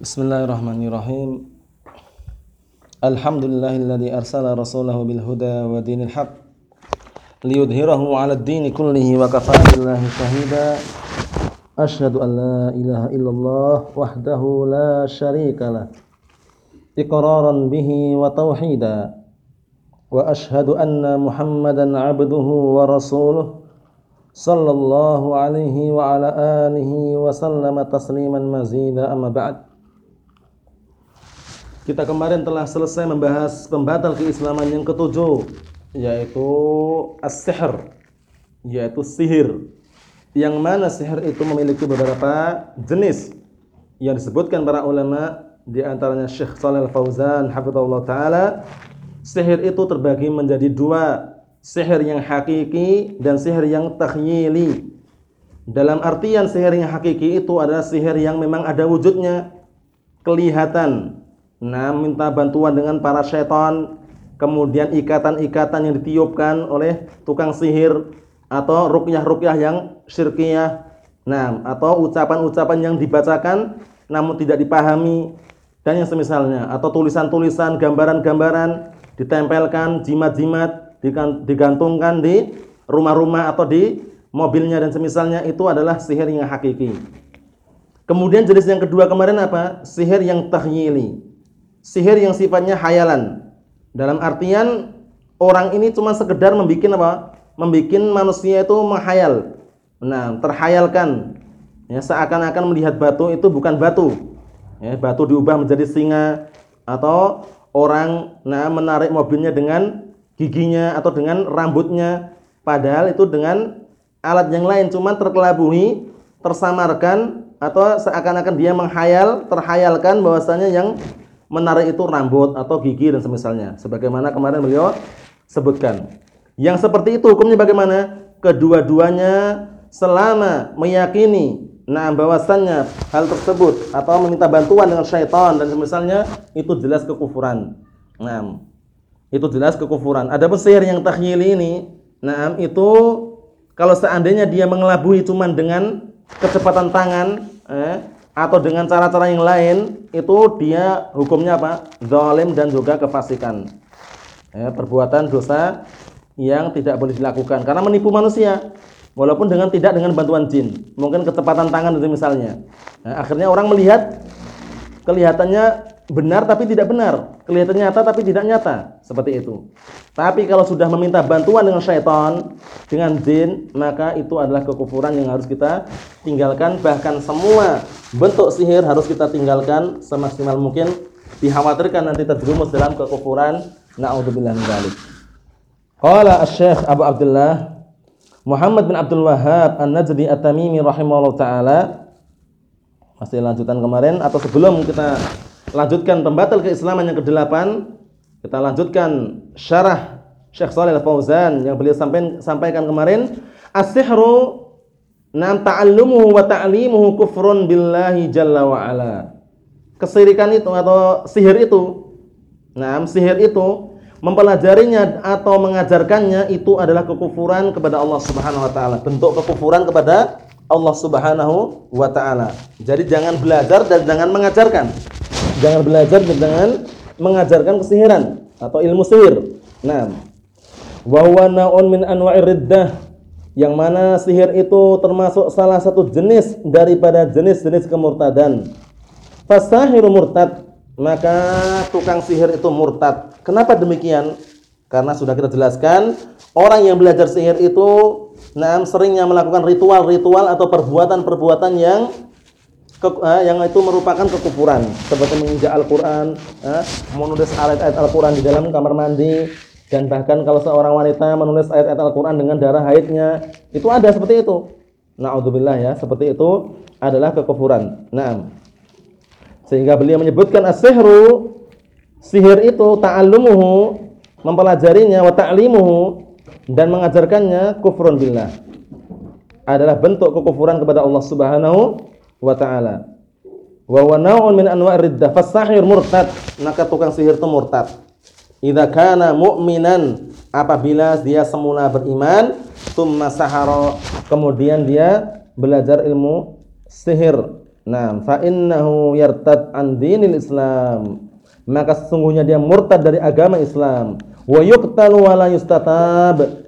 بسم الله الرحمن الرحيم الحمد لله الذي أرسل رسوله بالهدى ودين الحق ليظهره على الدين كله وكفى بالله شهيدا أشهد أن لا إله إلا الله وحده لا شريك له إقرارا به وتوحيدا وأشهد أن محمدا عبده ورسوله صلى الله عليه وعلى آله وسلم تسليما مزيدا أما بعد Kita kemarin telah selesai membahas pembatal keislaman yang ketujuh yaitu as-sihr yaitu sihir. Yang mana sihir itu memiliki beberapa jenis yang disebutkan para ulama di antaranya Syekh Shalal Fauzan hafizallahu taala sihir itu terbagi menjadi dua, sihir yang hakiki dan sihir yang takhyili. Dalam artian sihir yang hakiki itu adalah sihir yang memang ada wujudnya, kelihatan, Nah, minta bantuan dengan para setan, kemudian ikatan-ikatan yang ditiupkan oleh tukang sihir atau rukyah-rukyah yang syirkiyah. Nah, atau ucapan-ucapan yang dibacakan namun tidak dipahami dan yang semisalnya atau tulisan-tulisan, gambaran-gambaran ditempelkan jimat-jimat digantungkan di rumah-rumah atau di mobilnya dan semisalnya itu adalah sihir yang hakiki. Kemudian jenis yang kedua kemarin apa? Sihir yang tahyili sihir yang sifatnya hayalan. Dalam artian orang ini cuma sekedar membuat apa? Membuat manusia itu menghayal. Nah, terhayalkan. Ya, seakan-akan melihat batu itu bukan batu. Ya, batu diubah menjadi singa atau orang nah menarik mobilnya dengan giginya atau dengan rambutnya padahal itu dengan alat yang lain cuma terkelabui, tersamarkan atau seakan-akan dia menghayal, terhayalkan bahwasanya yang menarik itu rambut atau gigi dan semisalnya. Sebagaimana kemarin beliau sebutkan. Yang seperti itu hukumnya bagaimana? Kedua-duanya selama meyakini nah bahwasannya hal tersebut atau meminta bantuan dengan syaitan dan semisalnya itu jelas kekufuran. Nah, itu jelas kekufuran. Ada sihir yang takhyili ini, nah itu kalau seandainya dia mengelabui cuman dengan kecepatan tangan, eh, atau dengan cara-cara yang lain itu dia hukumnya apa? Zalim dan juga kefasikan. Ya, perbuatan dosa yang tidak boleh dilakukan karena menipu manusia walaupun dengan tidak dengan bantuan jin. Mungkin kecepatan tangan itu misalnya. Nah, akhirnya orang melihat kelihatannya benar tapi tidak benar, kelihatan nyata tapi tidak nyata, seperti itu. Tapi kalau sudah meminta bantuan dengan syaitan, dengan jin, maka itu adalah kekufuran yang harus kita tinggalkan. Bahkan semua bentuk sihir harus kita tinggalkan semaksimal mungkin. Dikhawatirkan nanti terjerumus dalam kekufuran. Na'udzubillah min dzalik. Qala Asy-Syaikh Abu Abdullah Muhammad bin Abdul Wahhab An-Najdi At-Tamimi rahimahullah taala masih lanjutan kemarin atau sebelum kita lanjutkan pembatal keislaman yang kedelapan kita lanjutkan syarah Syekh Shalih Al-Fauzan yang beliau sampaikan, sampaikan kemarin as-sihru nam ta'allumuhu wa ta'limuhu kufrun billahi jalla wa ala. Kesirikan itu atau sihir itu nah sihir itu mempelajarinya atau mengajarkannya itu adalah kekufuran kepada Allah Subhanahu wa taala. Bentuk kekufuran kepada Allah Subhanahu wa taala. Jadi jangan belajar dan jangan mengajarkan. Jangan belajar dengan mengajarkan kesihiran atau ilmu sihir. Nah, wa huwa naun min anwa'ir riddah yang mana sihir itu termasuk salah satu jenis daripada jenis-jenis kemurtadan. Fasahiru murtad, maka tukang sihir itu murtad. Kenapa demikian? Karena sudah kita jelaskan, orang yang belajar sihir itu nah seringnya melakukan ritual-ritual atau perbuatan-perbuatan yang ke, eh, yang itu merupakan kekufuran seperti menginjak Al-Qur'an, eh, menulis ayat-ayat Al-Qur'an di dalam kamar mandi dan bahkan kalau seorang wanita menulis ayat-ayat Al-Qur'an dengan darah haidnya, itu ada seperti itu. Nauzubillah ya, seperti itu adalah kekufuran. Nah, sehingga beliau menyebutkan as-sihru sihir itu ta'allumuhu mempelajarinya wa ta'limuhu dan mengajarkannya kufrun billah adalah bentuk kekufuran kepada Allah Subhanahu wa taala. Wa huwa naw'un min anwa'ir riddah. Fasahir murtad, maka tukang sihir itu murtad. Idza kana mu'minan, apabila dia semula beriman, tsumma sahara, kemudian dia belajar ilmu sihir. Nah, fa innahu yartad an dinil Islam. Maka sesungguhnya dia murtad dari agama Islam. Wa yuqtalu wa la yustatab.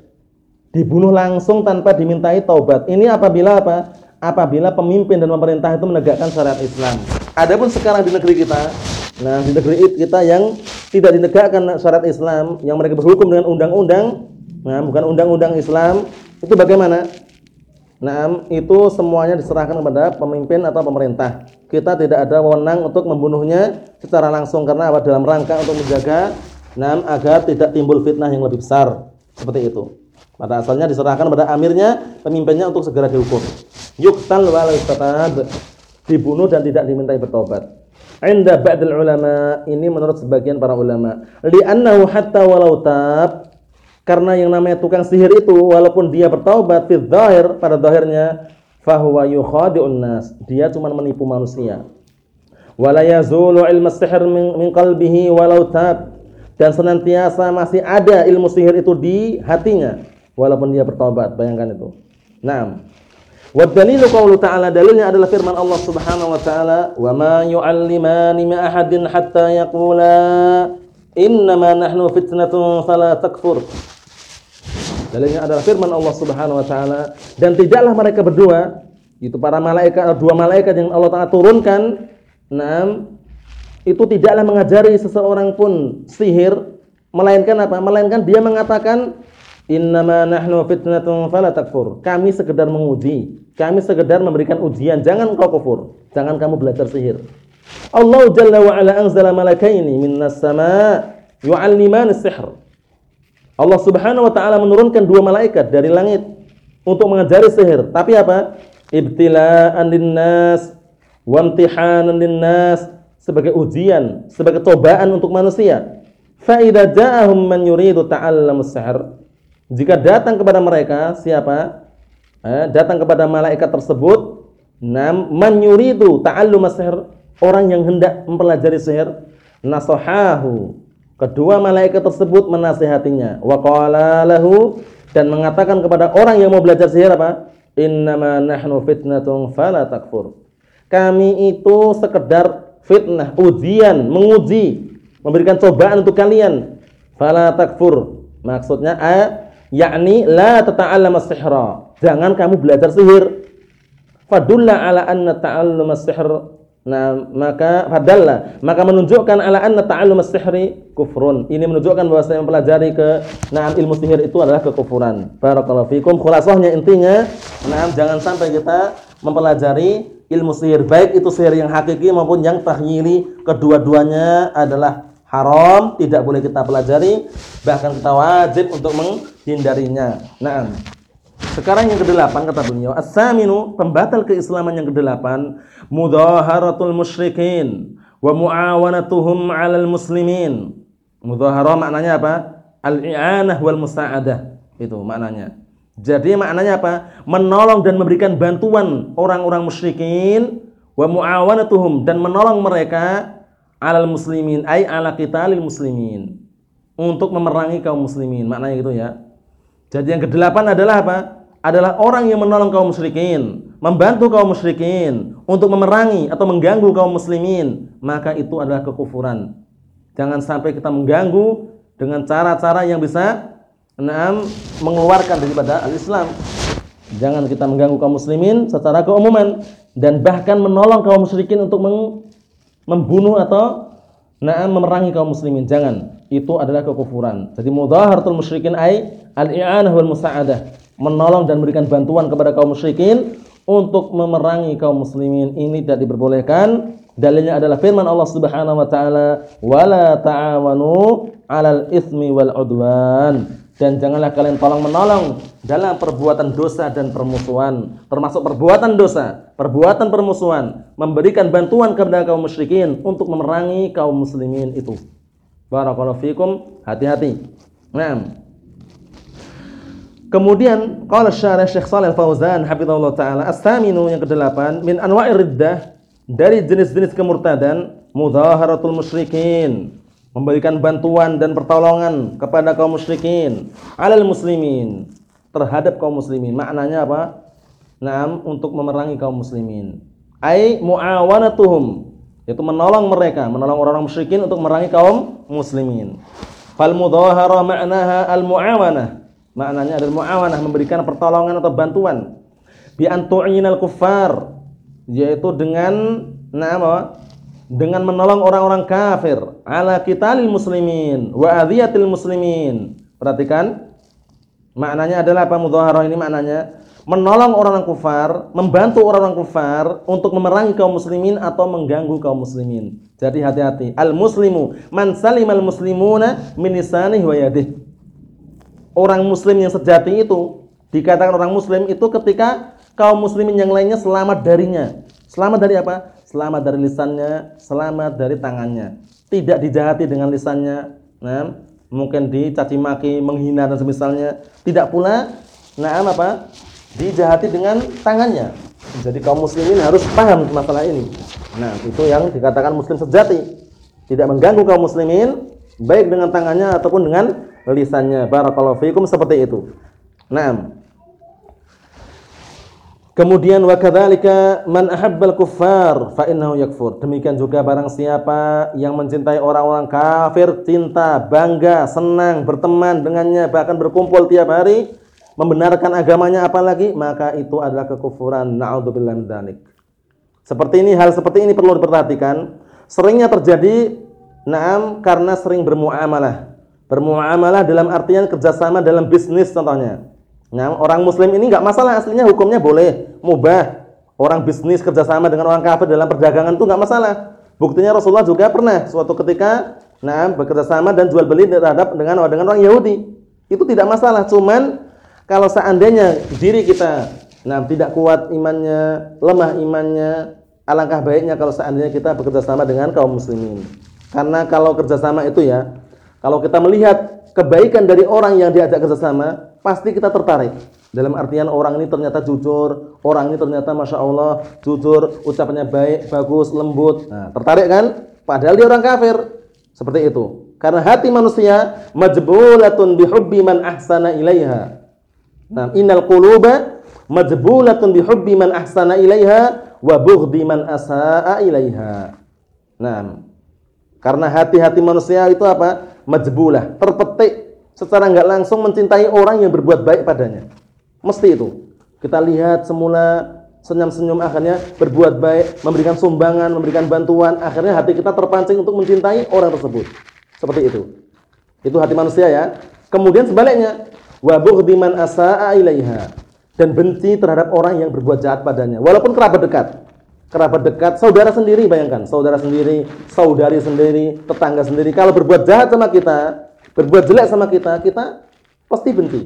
Dibunuh langsung tanpa dimintai taubat. Ini apabila apa? Apabila pemimpin dan pemerintah itu menegakkan syariat Islam. Adapun sekarang di negeri kita, nah di negeri kita yang tidak ditegakkan syariat Islam, yang mereka berhukum dengan undang-undang, nah bukan undang-undang Islam, itu bagaimana? Nah, itu semuanya diserahkan kepada pemimpin atau pemerintah. Kita tidak ada wewenang untuk membunuhnya secara langsung karena apa? Dalam rangka untuk menjaga nah, agar tidak timbul fitnah yang lebih besar. Seperti itu. Pada asalnya diserahkan kepada amirnya, pemimpinnya untuk segera dihukum. Yuqtal wa dibunuh dan tidak dimintai bertobat. Inda ba'dil ulama, ini menurut sebagian para ulama. Li'annahu hatta walau tab karena yang namanya tukang sihir itu walaupun dia bertaubat fi zahir pada zahirnya fahuwa yukhadi'un nas. Dia cuma menipu manusia. Wala yazulu ilmu sihir min, min qalbihi walau tab. Dan senantiasa masih ada ilmu sihir itu di hatinya walaupun dia bertaubat. Bayangkan itu. Naam. Wa dalilu qawlu ta'ala dalilnya adalah firman Allah Subhanahu wa taala, "Wa ma yu'allimani min ahadin hatta yaqula innama nahnu fitnatun fala takfur." Dalilnya adalah firman Allah Subhanahu wa taala dan tidaklah mereka berdua itu para malaikat dua malaikat yang Allah Taala turunkan enam itu tidaklah mengajari seseorang pun sihir melainkan apa? Melainkan dia mengatakan innama nahnu fitnatun fala takfur. Kami sekedar menguji, kami sekedar memberikan ujian, jangan kau kufur, jangan kamu belajar sihir. Allah Jalla wa ala anzala malakaini minas sama yu'alliman sihr Allah Subhanahu wa taala menurunkan dua malaikat dari langit untuk mengajari sihir. Tapi apa? Ibtila'an linnas wa imtihanan linnas sebagai ujian, sebagai cobaan untuk manusia. Fa idza ja'ahum man yuridu ta'allamus sihr. Jika datang kepada mereka siapa? Eh, datang kepada malaikat tersebut, nam man yuridu ta'allamus sihr, orang yang hendak mempelajari sihir, nasahahu Kedua malaikat tersebut menasihatinya. Wa dan mengatakan kepada orang yang mau belajar sihir apa? Innama nahnu fitnatun fala takfur. Kami itu sekedar fitnah, ujian, menguji, memberikan cobaan untuk kalian. Fala takfur. Maksudnya a yakni la tata'allama sihra. Jangan kamu belajar sihir. Fadulla ala anna ta'allama sihr Nah, maka fadalla, maka menunjukkan ala anna ta'allum as-sihri kufrun. Ini menunjukkan bahwa saya mempelajari ke nah ilmu sihir itu adalah kekufuran. Barakallahu fikum. Khulasahnya intinya, nah jangan sampai kita mempelajari ilmu sihir baik itu sihir yang hakiki maupun yang tahyili, kedua-duanya adalah haram, tidak boleh kita pelajari, bahkan kita wajib untuk menghindarinya. Nah, sekarang yang kedelapan kata beliau, as-saminu pembatal keislaman yang kedelapan, mudaharatul musyrikin wa muawanatuhum 'alal muslimin. Mudhaharah maknanya apa? Al-i'anah wal musa'adah. Itu maknanya. Jadi maknanya apa? Menolong dan memberikan bantuan orang-orang musyrikin wa muawanatuhum dan menolong mereka 'alal muslimin ay ala qitalil muslimin. Untuk memerangi kaum muslimin. Maknanya gitu ya. Jadi yang kedelapan adalah apa? adalah orang yang menolong kaum musyrikin, membantu kaum musyrikin untuk memerangi atau mengganggu kaum muslimin, maka itu adalah kekufuran. Jangan sampai kita mengganggu dengan cara-cara yang bisa enam mengeluarkan daripada al-Islam. Jangan kita mengganggu kaum muslimin secara keumuman dan bahkan menolong kaum musyrikin untuk membunuh atau nah memerangi kaum muslimin. Jangan. Itu adalah kekufuran. Jadi mudaharatul musyrikin ai al-i'anah wal musa'adah menolong dan memberikan bantuan kepada kaum musyrikin untuk memerangi kaum muslimin ini tidak diperbolehkan. Dalilnya adalah firman Allah Subhanahu wa taala, "Wala ta'awanu 'alal itsmi wal 'udwan." Dan janganlah kalian tolong-menolong dalam perbuatan dosa dan permusuhan, termasuk perbuatan dosa, perbuatan permusuhan, memberikan bantuan kepada kaum musyrikin untuk memerangi kaum muslimin itu. Barakallahu fikum, hati-hati. Nah, Kemudian qala syarah Syekh Shalih Al-Fauzan hafizallahu taala as-saminu yang kedelapan min anwa'ir riddah dari jenis-jenis kemurtadan mudaharatul musyrikin memberikan bantuan dan pertolongan kepada kaum musyrikin alal muslimin terhadap kaum muslimin maknanya apa? Naam untuk memerangi kaum muslimin Ai muawanatuhum itu menolong mereka, menolong orang-orang musyrikin untuk merangi kaum muslimin. Fal mudhahara ma'naha al muawanah. Maknanya adalah muawanah memberikan pertolongan atau bantuan. Bi antu'inal kuffar yaitu dengan nama dengan menolong orang-orang kafir ala qitalil muslimin wa adhiyatil muslimin. Perhatikan maknanya adalah apa mudhahara ini maknanya menolong orang-orang kufar, membantu orang-orang kufar untuk memerangi kaum muslimin atau mengganggu kaum muslimin. Jadi hati-hati. Al-muslimu man salimal muslimuna min lisanihi wa yadihi. Orang muslim yang sejati itu dikatakan orang muslim itu ketika kaum muslimin yang lainnya selamat darinya. Selamat dari apa? Selamat dari lisannya, selamat dari tangannya. Tidak dijahati dengan lisannya, nah, mungkin dicaci maki, menghina dan semisalnya. Tidak pula nah apa? dijahati dengan tangannya. Jadi kaum muslimin harus paham masalah ini. Nah, itu yang dikatakan muslim sejati. Tidak mengganggu kaum muslimin baik dengan tangannya ataupun dengan lisannya. Barakallahu fiikum seperti itu. Naam. Kemudian wa kadzalika man ahabbal kuffar fa innahu yakfur. Demikian juga barang siapa yang mencintai orang-orang kafir, cinta, bangga, senang berteman dengannya bahkan berkumpul tiap hari, membenarkan agamanya apalagi maka itu adalah kekufuran naudzubillah min dzalik. Seperti ini hal seperti ini perlu diperhatikan. Seringnya terjadi naam karena sering bermuamalah. Bermuamalah dalam artian kerjasama dalam bisnis contohnya. Nah, orang muslim ini nggak masalah aslinya hukumnya boleh mubah. Orang bisnis kerjasama dengan orang kafir dalam perdagangan itu nggak masalah. Buktinya Rasulullah juga pernah suatu ketika nah bekerja sama dan jual beli terhadap dengan dengan orang Yahudi. Itu tidak masalah, cuman kalau seandainya diri kita nah tidak kuat imannya, lemah imannya, alangkah baiknya kalau seandainya kita bekerja sama dengan kaum muslimin. Karena kalau kerjasama itu ya, kalau kita melihat kebaikan dari orang yang diajak kerjasama, pasti kita tertarik. Dalam artian orang ini ternyata jujur, orang ini ternyata masya Allah jujur, ucapannya baik, bagus, lembut. Nah, tertarik kan? Padahal dia orang kafir. Seperti itu. Karena hati manusia majbulatun bihubbi man ahsana ilaiha. Nah, innal quluba majbulatun bihubbi man ahsana ilaiha wa bughdi man asaa ilaiha. Nah, karena hati-hati manusia itu apa? Majbulah, terpetik secara enggak langsung mencintai orang yang berbuat baik padanya. Mesti itu. Kita lihat semula senyum-senyum akhirnya berbuat baik, memberikan sumbangan, memberikan bantuan, akhirnya hati kita terpancing untuk mencintai orang tersebut. Seperti itu. Itu hati manusia ya. Kemudian sebaliknya, wa bughdi man asaa ilaiha dan benci terhadap orang yang berbuat jahat padanya walaupun kerabat dekat kerabat dekat saudara sendiri bayangkan saudara sendiri saudari sendiri tetangga sendiri kalau berbuat jahat sama kita berbuat jelek sama kita kita pasti benci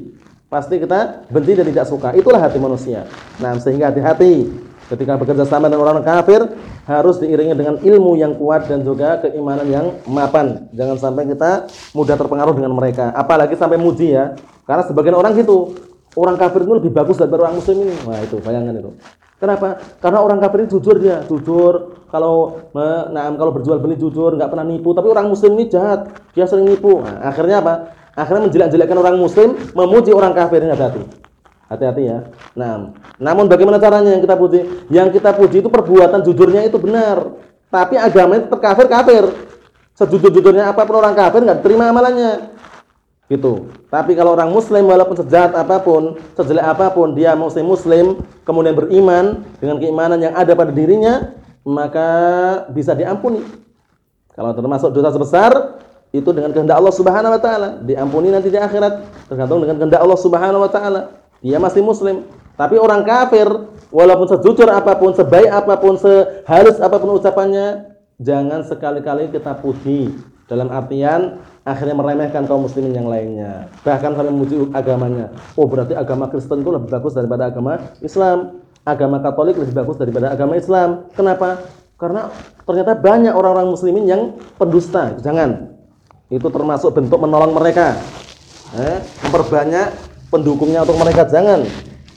pasti kita benci dan tidak suka itulah hati manusia nah sehingga hati-hati ketika bekerja sama dengan orang kafir harus diiringi dengan ilmu yang kuat dan juga keimanan yang mapan. Jangan sampai kita mudah terpengaruh dengan mereka, apalagi sampai muji ya. Karena sebagian orang gitu, orang kafir itu lebih bagus daripada orang muslim ini. Wah, itu bayangkan itu. Kenapa? Karena orang kafir ini jujur dia, jujur. Kalau nah, kalau berjual beli jujur, nggak pernah nipu. Tapi orang muslim ini jahat, dia sering nipu. Nah, akhirnya apa? Akhirnya menjelek-jelekkan orang muslim, memuji orang kafir ini hati-hati. Hati-hati ya. Nah, namun bagaimana caranya yang kita puji? Yang kita puji itu perbuatan jujurnya itu benar. Tapi agamanya tetap kafir kafir. Sejujur-jujurnya apa pun orang kafir nggak terima amalannya. Gitu. Tapi kalau orang muslim walaupun sejahat apa pun, sejelek apa pun, dia muslim muslim, kemudian beriman dengan keimanan yang ada pada dirinya, maka bisa diampuni. Kalau termasuk dosa sebesar, itu dengan kehendak Allah Subhanahu wa taala, diampuni nanti di akhirat, tergantung dengan kehendak Allah Subhanahu wa taala. Dia masih muslim. Tapi orang kafir, walaupun sejujur apa pun, sebaik apa pun, sehalus apa pun ucapannya, jangan sekali-kali kita puji dalam artian akhirnya meremehkan kaum muslimin yang lainnya. Bahkan sampai memuji agamanya. Oh, berarti agama Kristen itu lebih bagus daripada agama Islam. Agama Katolik lebih bagus daripada agama Islam. Kenapa? Karena ternyata banyak orang-orang muslimin yang pendusta. Jangan. Itu termasuk bentuk menolong mereka. Eh, memperbanyak pendukungnya untuk mereka. Jangan.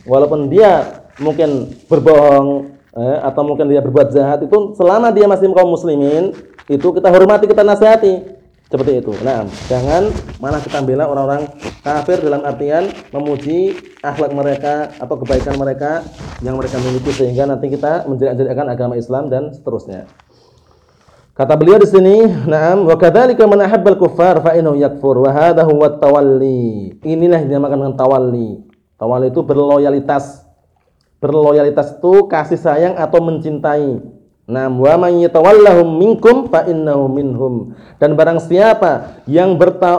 Walaupun dia mungkin berbohong eh, atau mungkin dia berbuat jahat itu selama dia masih kaum muslimin itu kita hormati, kita nasihati. Seperti itu. Nah, jangan malah kita bela orang-orang kafir dalam artian memuji akhlak mereka atau kebaikan mereka yang mereka miliki sehingga nanti kita menjelek-jelekkan agama Islam dan seterusnya. Kata beliau di sini, "Na'am, wa kadzalika man ahabbal kuffar fa innahu yakfur wa hadha huwa tawalli." Inilah yang dinamakan dengan tawalli. Tawalli itu berloyalitas. Berloyalitas itu kasih sayang atau mencintai. Nah, wa yatawallahum minkum fa innahu minhum. Dan barang siapa yang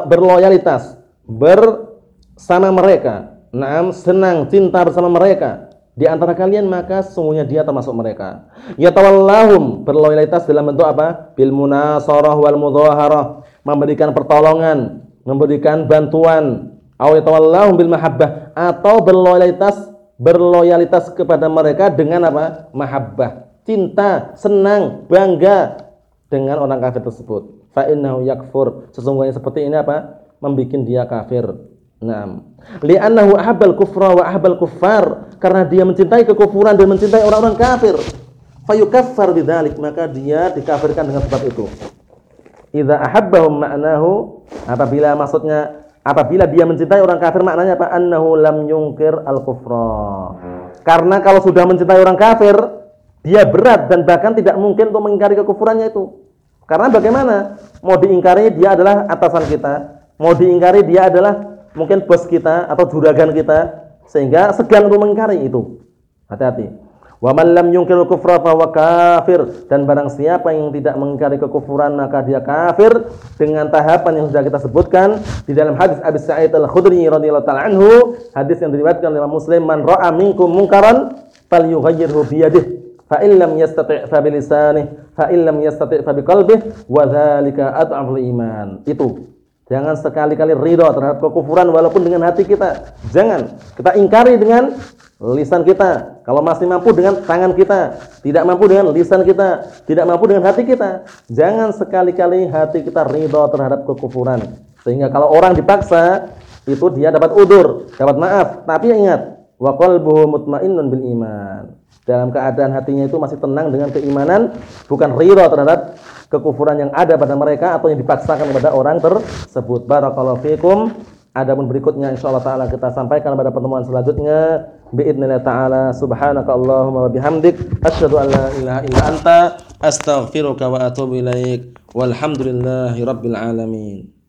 berloyalitas bersama mereka, nah, senang cinta bersama mereka di antara kalian maka sesungguhnya dia termasuk mereka. Yatawallahum berloyalitas dalam bentuk apa? Bil munasarah wal mudhaharah, memberikan pertolongan, memberikan bantuan. Aw yatawallahum bil mahabbah atau berloyalitas berloyalitas kepada mereka dengan apa? Mahabbah cinta, senang, bangga dengan orang kafir tersebut. Fa innahu yakfur. Sesungguhnya seperti ini apa? Membikin dia kafir. Naam. Li'annahu ahabbal kufra wa ahabbal kuffar. Karena dia mencintai kekufuran dan mencintai orang-orang kafir. Fayukaffar bidzalik, maka dia dikafirkan dengan sebab itu. Idza ahabbahum ma'nahu apabila maksudnya apabila dia mencintai orang kafir maknanya apa? Annahu lam yungkir al-kufra. Karena kalau sudah mencintai orang kafir, dia berat dan bahkan tidak mungkin untuk mengingkari kekufurannya itu. Karena bagaimana? Mau diingkari dia adalah atasan kita, mau diingkari dia adalah mungkin bos kita atau juragan kita, sehingga segan untuk mengingkari itu. Hati-hati. Wa man lam yunkirul kufra fa kafir. Dan barang siapa yang tidak mengingkari kekufuran maka dia kafir. Dengan tahapan yang sudah kita sebutkan di dalam hadis Abi Sa'id Al-Khudri radhiyallahu taala anhu, hadis yang diriwayatkan oleh Muslim, man ra'a minkum munkaran falyughayyirhu bi yadihi fa illam yastati' fa bilisanih fa illam yastati' fa biqalbih wa dzalika ad'aful iman. Itu jangan sekali-kali ridho terhadap kekufuran walaupun dengan hati kita. Jangan. Kita ingkari dengan lisan kita. Kalau masih mampu dengan tangan kita. Tidak mampu dengan lisan kita. Tidak mampu dengan hati kita. Jangan sekali-kali hati kita ridho terhadap kekufuran. Sehingga kalau orang dipaksa itu dia dapat udur dapat maaf. Tapi ingat wa qalbuhu mutmainnun bil iman dalam keadaan hatinya itu masih tenang dengan keimanan, bukan ridha terhadap kekufuran yang ada pada mereka atau yang dipaksakan kepada orang tersebut. Barakallahu fikum. Adapun berikutnya insyaallah taala kita sampaikan pada pertemuan selanjutnya. Biidznillah taala subhanaka Allahumma wa bihamdik asyhadu an la ilaha illa anta astaghfiruka wa atubu ilaik. Walhamdulillahi rabbil alamin.